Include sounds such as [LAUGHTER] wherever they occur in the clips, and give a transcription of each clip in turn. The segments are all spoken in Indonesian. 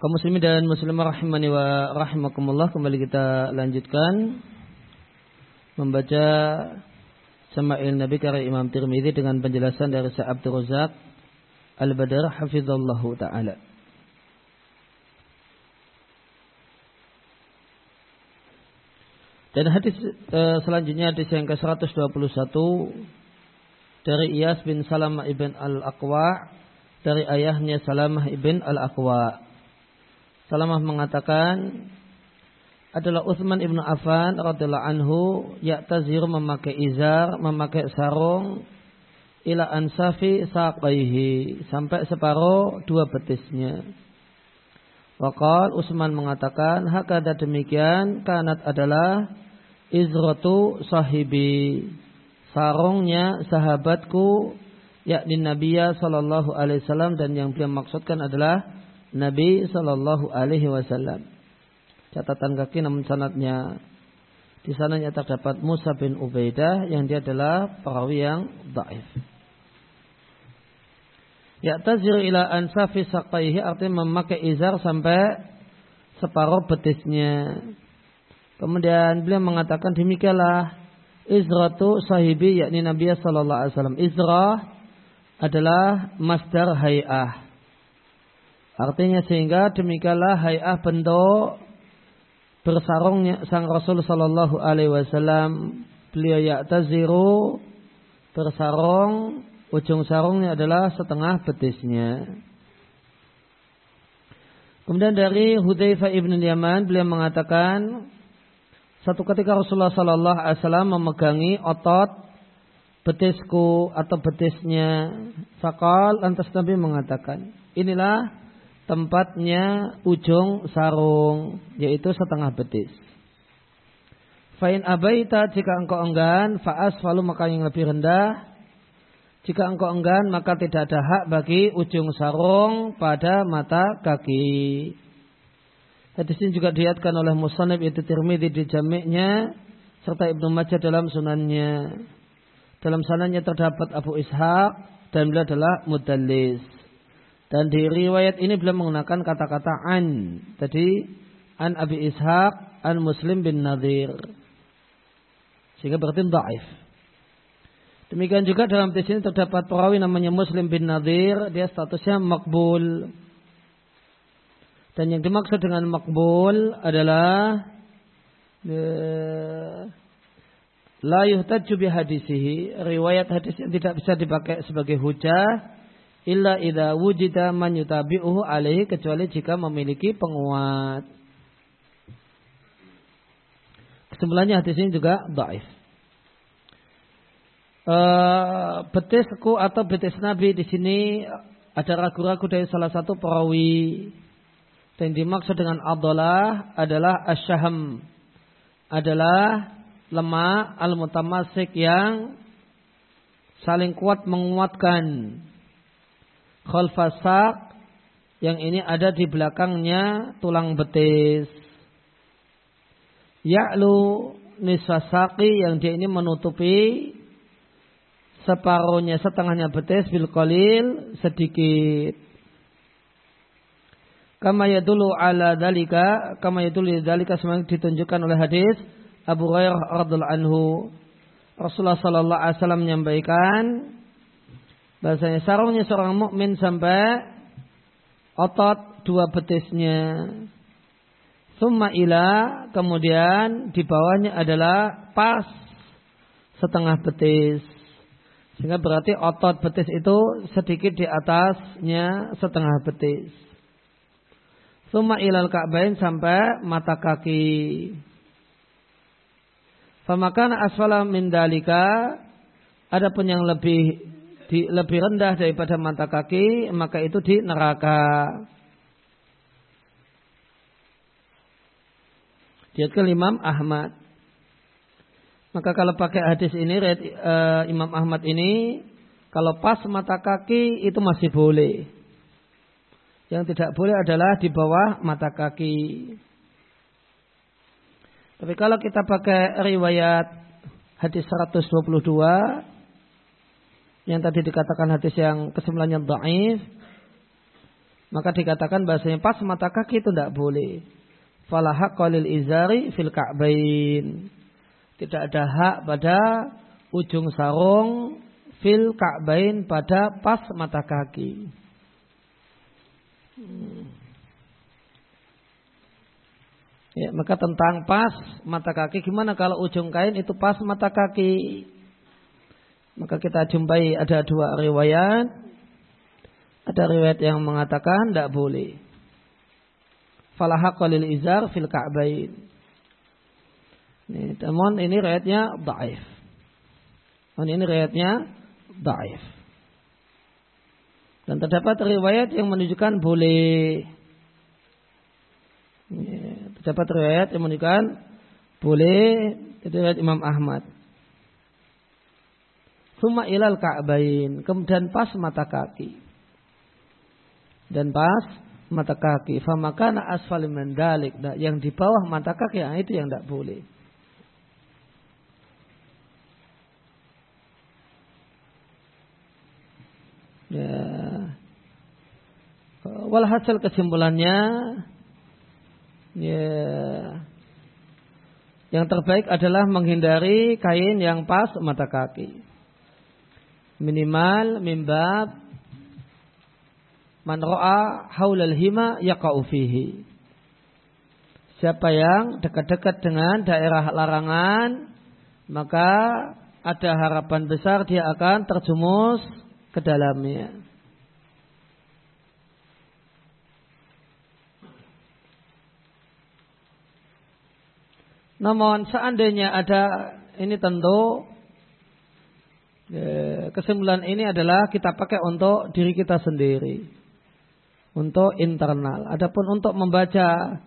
kaum muslimin dan muslimah rahimani wa rahimakumullah kembali kita lanjutkan membaca Sama'il Nabi karya Imam Tirmidzi dengan penjelasan dari Sa'ab Razak Al-Badar hafizallahu taala. Dan hadis uh, selanjutnya hadis yang ke-121 dari Iyas bin Salamah ibn Al-Aqwa dari ayahnya Salamah ibn Al-Aqwa. Salamah mengatakan adalah Utsman ibnu Affan radhiyallahu anhu ya'tazir memakai izar, memakai sarung ila ansafi saqaihi sampai separuh dua betisnya. Waqal Utsman mengatakan hakada demikian kanat adalah izratu sahibi sarungnya sahabatku yakni Nabiya sallallahu alaihi dan yang beliau maksudkan adalah Nabi Shallallahu Alaihi Wasallam. Catatan kaki namun sanatnya di sananya terdapat Musa bin Ubaidah yang dia adalah perawi yang daif. Ya tazir ila ansafi saqaihi artinya memakai izar sampai separuh betisnya. Kemudian beliau mengatakan demikianlah izratu sahibi yakni Nabi sallallahu alaihi wasallam. Izrah adalah masdar hay'ah. Artinya sehingga demikianlah hayah bentuk bersarungnya sang Rasul Sallallahu Alaihi Wasallam beliau ya'taziru bersarung ujung sarungnya adalah setengah betisnya. Kemudian dari Hudzaifah ibn Yaman beliau mengatakan satu ketika Rasulullah Sallallahu Alaihi Wasallam memegangi otot betisku atau betisnya. Fakal lantas Nabi mengatakan inilah tempatnya ujung sarung yaitu setengah betis. Fa'in abaita jika engkau enggan fa'as falu maka yang lebih rendah. Jika engkau enggan maka tidak ada hak bagi ujung sarung pada mata kaki. Hadis ini juga diatkan oleh Musanib itu Tirmidzi di jamiknya serta Ibnu Majah dalam sunannya. Dalam sananya terdapat Abu Ishaq dan beliau adalah mudallis. Dan di riwayat ini belum menggunakan kata-kata an. Tadi an Abi Ishaq, an Muslim bin Nadir. Sehingga berarti dhaif. Demikian juga dalam hadis ini terdapat perawi namanya Muslim bin Nadir. Dia statusnya makbul. Dan yang dimaksud dengan makbul adalah eh, la yuhtaju bi hadisihi. Riwayat hadis yang tidak bisa dipakai sebagai hujah illa idza wujida man yutabi'uhu alaihi kecuali jika memiliki penguat. Kesimpulannya hadis ini juga dhaif. Uh, betisku atau betis Nabi di sini ada ragu-ragu dari salah satu perawi. Dan dimaksud dengan Abdullah adalah asyaham. Adalah lemah al-mutamasik yang saling kuat menguatkan khalfasak yang ini ada di belakangnya tulang betis. Ya'lu nisasaki yang dia ini menutupi separuhnya setengahnya betis bil qalil sedikit. Kama yadulu ala dalika, kama yadulu dalika semakin ditunjukkan oleh hadis Abu Hurairah radhiallahu anhu. Rasulullah sallallahu alaihi wasallam menyampaikan Bahasanya sarungnya seorang mukmin sampai otot dua betisnya. Summa ila kemudian di bawahnya adalah pas setengah betis. Sehingga berarti otot betis itu sedikit di atasnya setengah betis. Summa ilal ka'bain sampai mata kaki. Famakan asfala min dalika adapun yang lebih di, lebih rendah daripada mata kaki, maka itu di neraka. ke Imam Ahmad. Maka kalau pakai hadis ini, uh, Imam Ahmad ini, kalau pas mata kaki itu masih boleh. Yang tidak boleh adalah di bawah mata kaki. Tapi kalau kita pakai riwayat hadis 122, yang tadi dikatakan hadis yang kesembilannya dhaif maka dikatakan bahasanya pas mata kaki itu tidak boleh. Falahak qalil izari fil ka'bain. Tidak ada hak pada ujung sarung fil ka'bain pada pas mata kaki. Ya, maka tentang pas mata kaki gimana kalau ujung kain itu pas mata kaki? Maka kita jumpai ada dua riwayat ada riwayat yang mengatakan tidak boleh. Falahaqalil izar fil ka'bain. Namun ini riwayatnya daif. Namun ini riwayatnya daif. Dan terdapat riwayat yang menunjukkan boleh. Terdapat riwayat yang menunjukkan boleh. Itu riwayat Imam Ahmad. Suma ilal ka'bain. Kemudian pas mata kaki dan pas mata kaki. Famakana asfal mendalik. Nah, yang di bawah mata kaki nah, itu yang tidak boleh. Ya. Walhasil kesimpulannya ya yang terbaik adalah menghindari kain yang pas mata kaki. Minimal mimbab Man ra'a haulal hima yaqa'u fihi. Siapa yang dekat-dekat dengan daerah larangan, maka ada harapan besar dia akan terjumus ke dalamnya. Namun seandainya ada ini tentu kesimpulan ini adalah kita pakai untuk diri kita sendiri untuk internal. Adapun untuk membaca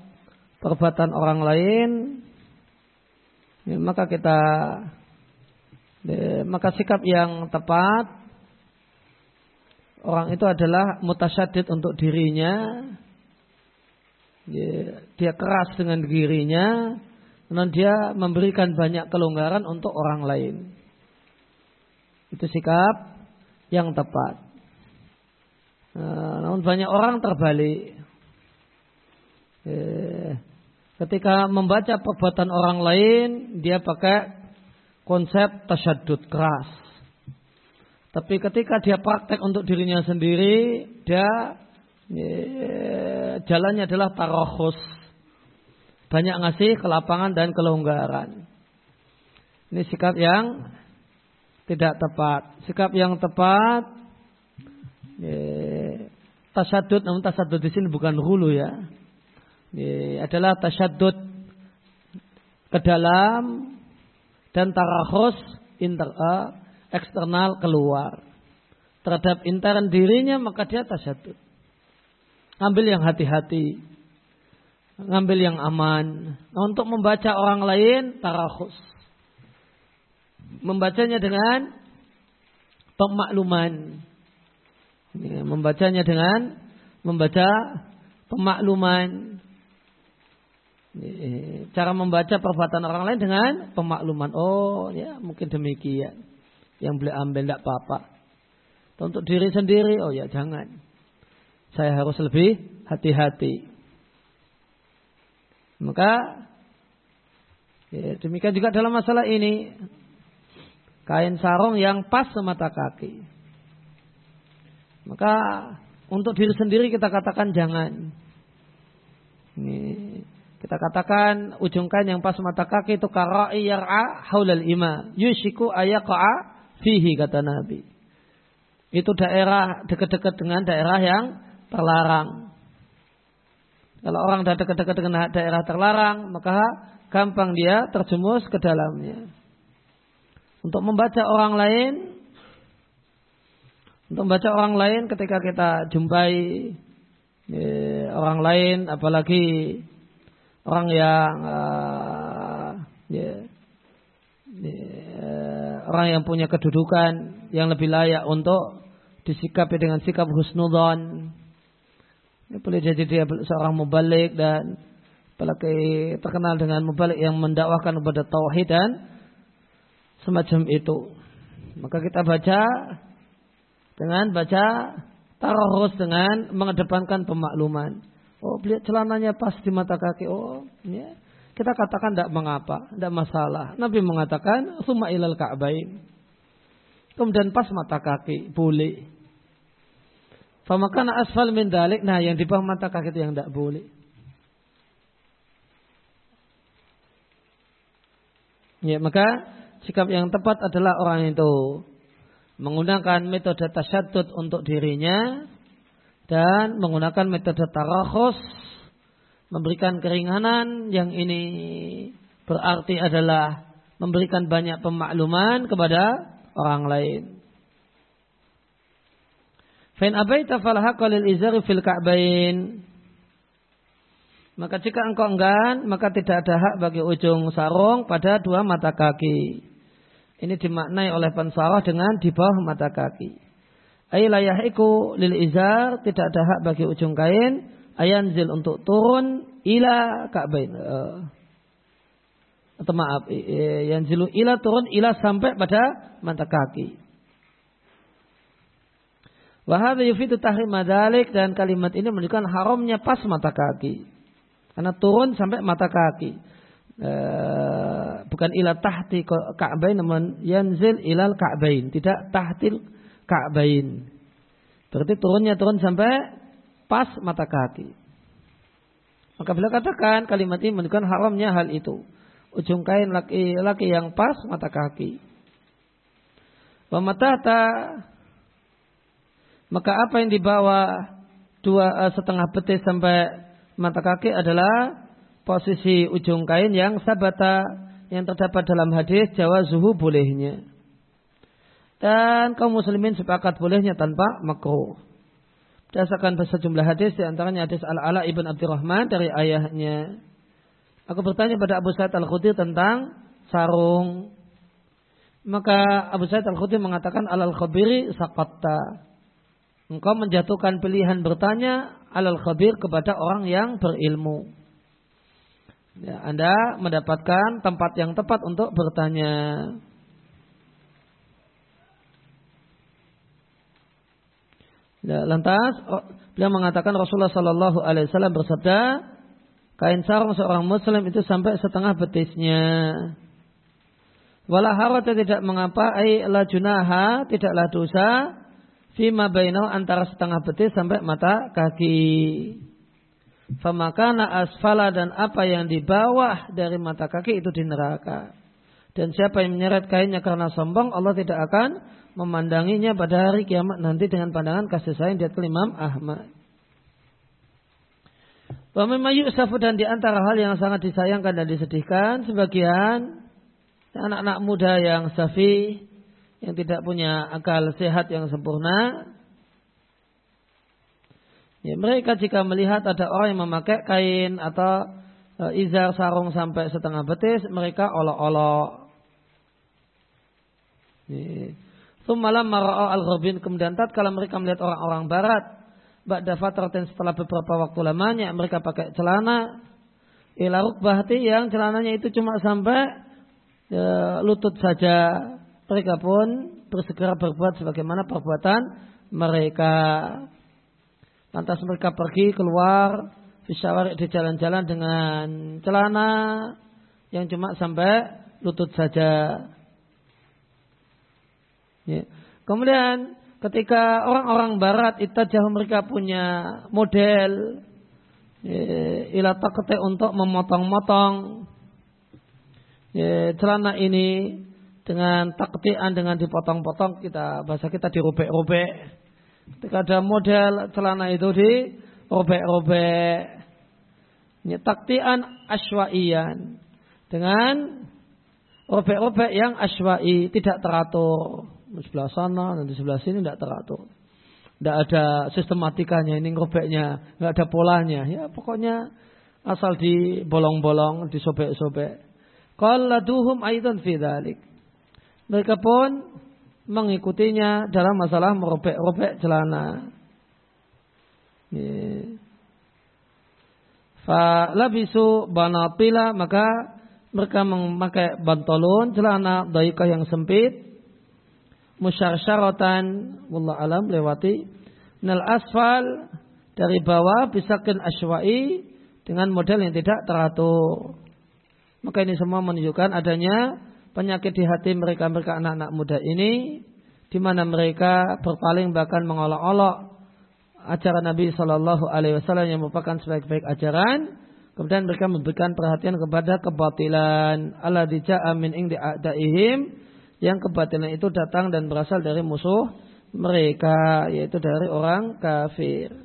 perbuatan orang lain, ya, maka kita ya, maka sikap yang tepat orang itu adalah mutasyadid untuk dirinya. Ya, dia keras dengan dirinya, dan dia memberikan banyak kelonggaran untuk orang lain. Itu sikap yang tepat. Nah, namun banyak orang terbalik. Eh, ketika membaca perbuatan orang lain, dia pakai konsep tasyadud keras. Tapi ketika dia praktek untuk dirinya sendiri, dia eh, jalannya adalah tarohus. Banyak ngasih kelapangan dan kelonggaran. Ini sikap yang tidak tepat. Sikap yang tepat tasadud namun tasadud di sini bukan hulu ya. Ini adalah tasadud ke dalam dan tarahus inter, uh, eksternal keluar. Terhadap intern dirinya maka dia tasadud. Ambil yang hati-hati. Ngambil yang aman. Nah, untuk membaca orang lain tarahus. Membacanya dengan pemakluman Ya, membacanya dengan membaca pemakluman. Cara membaca perbuatan orang lain dengan pemakluman. Oh ya mungkin demikian. Yang boleh ambil tidak apa-apa. Untuk diri sendiri, oh ya jangan. Saya harus lebih hati-hati. Maka ya, demikian juga dalam masalah ini. Kain sarung yang pas semata kaki. Maka untuk diri sendiri kita katakan jangan. Ini, kita katakan ujung kain yang pas mata kaki itu karai yar'a haulal ima. Yushiku ayaqa'a fihi kata Nabi. Itu daerah dekat-dekat dengan daerah yang terlarang. Kalau orang sudah dekat-dekat dengan daerah terlarang, maka gampang dia terjumus ke dalamnya. Untuk membaca orang lain, untuk membaca orang lain ketika kita jumpai ya, orang lain, apalagi orang yang uh, ya, ya, orang yang punya kedudukan yang lebih layak untuk disikapi dengan sikap husnudon. Ya, boleh jadi dia seorang mubalik dan apalagi terkenal dengan mubalik yang mendakwahkan kepada tauhid dan semacam itu. Maka kita baca dengan baca taruh dengan mengedepankan pemakluman. Oh, beli celananya pas di mata kaki. Oh, ya. Kita katakan tidak mengapa, tidak masalah. Nabi mengatakan, "Summa ilal ka'bain." Kemudian pas mata kaki, boleh. Famakana asfal min dalik. Nah, yang di bawah mata kaki itu yang tidak boleh. Ya, maka sikap yang tepat adalah orang itu menggunakan metode tasyadud untuk dirinya dan menggunakan metode tarakhus memberikan keringanan yang ini berarti adalah memberikan banyak pemakluman kepada orang lain. Fain abaita falhaqa lil izari fil ka'bain. Maka jika engkau enggan, maka tidak ada hak bagi ujung sarung pada dua mata kaki. Ini dimaknai oleh pensarah dengan di bawah mata kaki. Ailayahiku lil izar, tidak ada hak bagi ujung kain. Ayanzil untuk turun ila ka'bain. Uh, atau maaf, yang zilu ila turun ila sampai pada mata kaki. Wahada yufidu tahrim madalik dan kalimat ini menunjukkan haramnya pas mata kaki. Karena turun sampai mata kaki. E, bukan ila tahti ka'bain namun yanzil ilal ka'bain. Tidak tahtil ka'bain. Berarti turunnya turun sampai pas mata kaki. Maka bila katakan kalimat ini menunjukkan haramnya hal itu. Ujung kain laki-laki yang pas mata kaki. Wamatata maka apa yang dibawa dua uh, setengah betis sampai mata kaki adalah posisi ujung kain yang sabata yang terdapat dalam hadis Jawa zuhu bolehnya. Dan kaum muslimin sepakat bolehnya tanpa makruh. Berdasarkan sejumlah hadis di antaranya hadis Al-Ala ibn Abdurrahman dari ayahnya. Aku bertanya pada Abu Sa'id Al-Khudri tentang sarung. Maka Abu Sa'id Al-Khudri mengatakan alal khabiri saqatta. Engkau menjatuhkan pilihan bertanya alal khabir kepada orang yang berilmu. Ya, anda mendapatkan tempat yang tepat untuk bertanya. Ya, lantas oh, beliau mengatakan Rasulullah Shallallahu Alaihi Wasallam bersabda, kain sarung seorang Muslim itu sampai setengah betisnya. Walah tidak mengapa, ay la junaha tidaklah dosa fima bainau antara setengah betis sampai mata kaki. Famakana asfala dan apa yang di bawah dari mata kaki itu di neraka. Dan siapa yang menyeret kainnya karena sombong, Allah tidak akan memandanginya pada hari kiamat nanti dengan pandangan kasih sayang di Imam Ahmad. Wa yusafu dan di antara hal yang sangat disayangkan dan disedihkan sebagian anak-anak muda yang safi yang tidak punya akal sehat yang sempurna. Ya, mereka jika melihat ada orang yang memakai kain atau e, izar sarung sampai setengah betis, mereka olok-olok. Sumalam mara'au al-gharbin. Kemudian tatkala mereka melihat orang-orang barat. Ba'da fatratin setelah beberapa waktu lamanya mereka pakai celana. Ila rukbahati yang celananya itu cuma sampai ya, lutut saja mereka pun bersegera berbuat sebagaimana perbuatan mereka. Lantas mereka pergi keluar di jalan-jalan dengan celana yang cuma sampai lutut saja. Ya. Kemudian ketika orang-orang barat itu jauh mereka punya model ya, ila untuk memotong-motong ya, celana ini dengan taktian dengan dipotong-potong kita bahasa kita dirobek-robek. Ketika ada model celana itu dirobek-robek. Ini taktian aswaian dengan robek-robek yang aswai tidak teratur. Sebelah sana nanti sebelah sini tidak teratur. Tidak ada sistematikanya ini robeknya, nggak ada polanya. Ya pokoknya asal di bolong-bolong, disobek-sobek. Qalladuhum aidan fi dzalik mereka pun mengikutinya dalam masalah merobek-robek celana. Fa labisu banatila maka mereka memakai bantolon celana daikah yang sempit musyarsharatan wallah alam lewati nal asfal dari bawah bisakin aswa'i dengan model yang tidak teratur. Maka ini semua menunjukkan adanya penyakit di hati mereka mereka anak-anak muda ini di mana mereka berpaling bahkan mengolok-olok ajaran Nabi Shallallahu Alaihi Wasallam yang merupakan sebaik-baik ajaran. Kemudian mereka memberikan perhatian kepada kebatilan. Allah dija'a min ing di'adaihim. Yang kebatilan itu datang dan berasal dari musuh mereka. Yaitu dari orang kafir.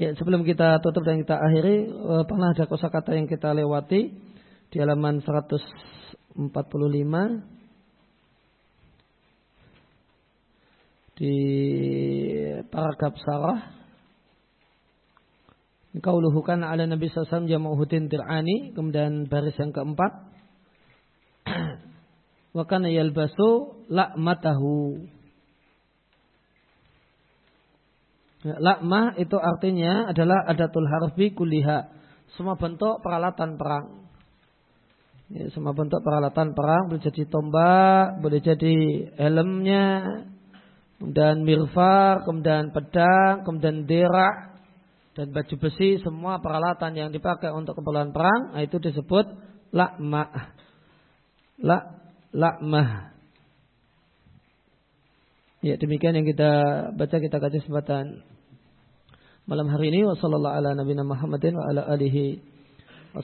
Ya, sebelum kita tutup dan kita akhiri, eh, pernah ada kosakata yang kita lewati di halaman 145 di paragraf sarah. Kauluhu kana ala Nabi SAW jama'uhutin tir'ani. Kemudian baris yang keempat. [CLEARS THROAT] Wa kana yalbasu la'matahu. Ya, lakmah itu artinya adalah adatul harfi kuliha. Semua bentuk peralatan perang. Ya, semua bentuk peralatan perang boleh jadi tombak, boleh jadi helmnya, kemudian mirfar, kemudian pedang, kemudian derak, dan baju besi, semua peralatan yang dipakai untuk keperluan perang, nah, itu disebut lakmah. Lak, lakmah. Ya demikian yang kita baca kita kaji kesempatan malam hari ini. Wa sallallahu ala nabiyina Muhammadin wa ala alihi wa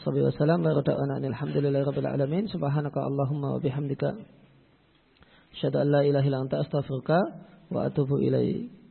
subhanaka allahumma wa bihamdika. Asyhadu an la wa atubu ilaik